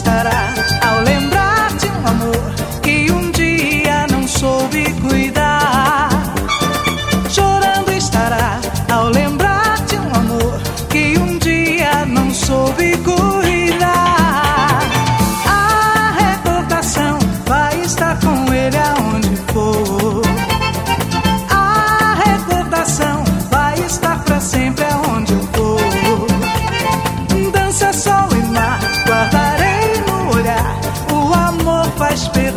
estará whisper